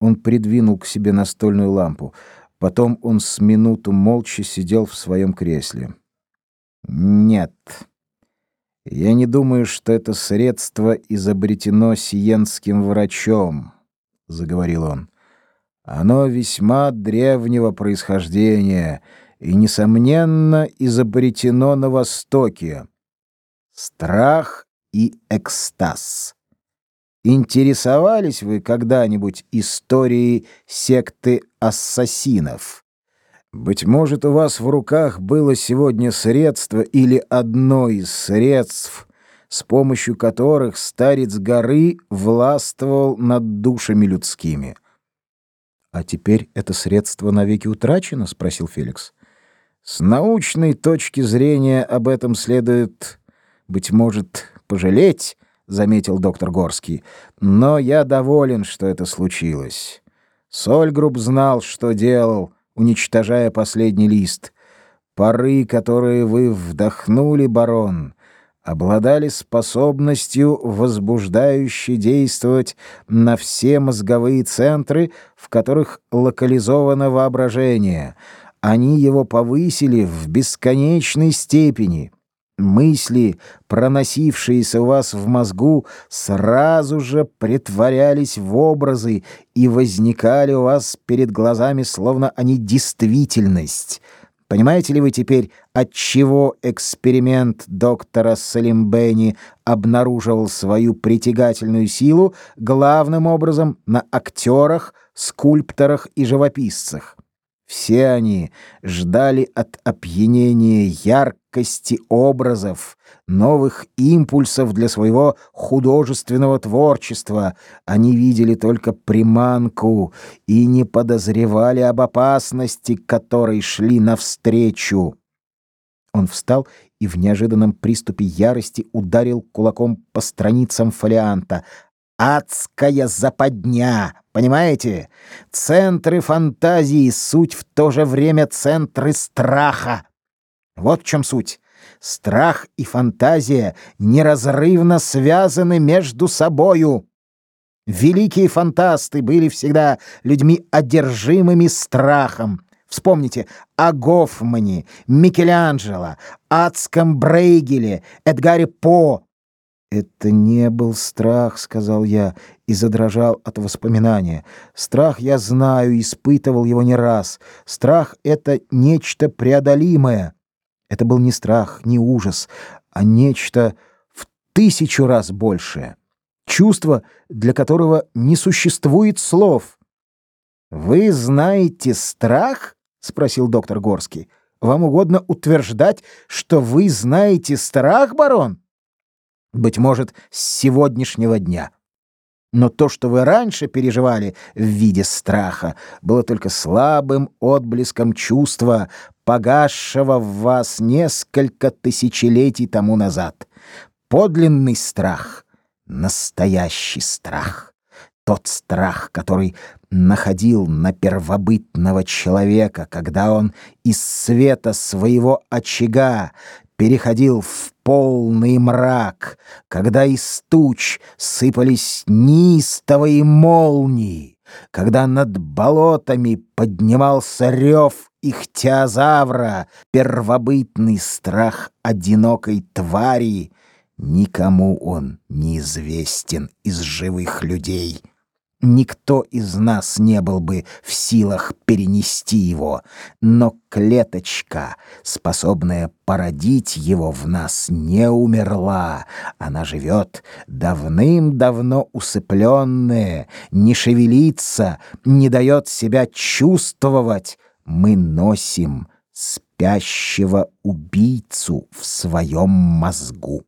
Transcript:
Он придвинул к себе настольную лампу. Потом он с минуту молча сидел в своем кресле. «Нет, я не думаю, что это средство изобретено сиенским врачом», — заговорил он. «Оно весьма древнего происхождения и, несомненно, изобретено на Востоке. Страх и экстаз». Интересовались вы когда-нибудь историей секты ассасинов? Быть может, у вас в руках было сегодня средство или одно из средств, с помощью которых старец горы властвовал над душами людскими. А теперь это средство навеки утрачено, спросил Феликс. С научной точки зрения об этом следует быть может пожалеть, заметил доктор Горский. Но я доволен, что это случилось. Сольгруб знал, что делал, уничтожая последний лист. Пары, которые вы вдохнули, барон, обладали способностью возбуждающе действовать на все мозговые центры, в которых локализовано воображение. Они его повысили в бесконечной степени мысли, проносившиеся у вас в мозгу, сразу же притворялись в образы и возникали у вас перед глазами, словно они действительность. Понимаете ли вы теперь, от чего эксперимент доктора Салимбени обнаруживал свою притягательную силу главным образом на актерах, скульпторах и живописцах? Все они ждали от опьянения яркости образов, новых импульсов для своего художественного творчества. Они видели только приманку и не подозревали об опасности, которой шли навстречу. Он встал и в неожиданном приступе ярости ударил кулаком по страницам фолианта — адская западня, понимаете? Центры фантазии — суть в то же время центры страха. Вот в чем суть. Страх и фантазия неразрывно связаны между собою. Великие фантасты были всегда людьми одержимыми страхом. Вспомните о Гофмане, Микеланджело, адском Брейгеле, Эдгаре По, «Это не был страх», — сказал я и задрожал от воспоминания. «Страх, я знаю, испытывал его не раз. Страх — это нечто преодолимое. Это был не страх, не ужас, а нечто в тысячу раз большее. Чувство, для которого не существует слов». «Вы знаете страх?» — спросил доктор Горский. «Вам угодно утверждать, что вы знаете страх, барон?» быть может, с сегодняшнего дня. Но то, что вы раньше переживали в виде страха, было только слабым отблеском чувства, погасшего в вас несколько тысячелетий тому назад. Подлинный страх — настоящий страх. Тот страх, который находил на первобытного человека, когда он из света своего очага переходил в полный мрак, когда из туч сыпались неистовые молнии, когда над болотами поднимался рев ихтиозавра, первобытный страх одинокой твари, никому он неизвестен из живых людей. Никто из нас не был бы в силах перенести его, но клеточка, способная породить его в нас, не умерла. Она живет давным-давно усыпленная, не шевелится, не дает себя чувствовать. Мы носим спящего убийцу в своем мозгу.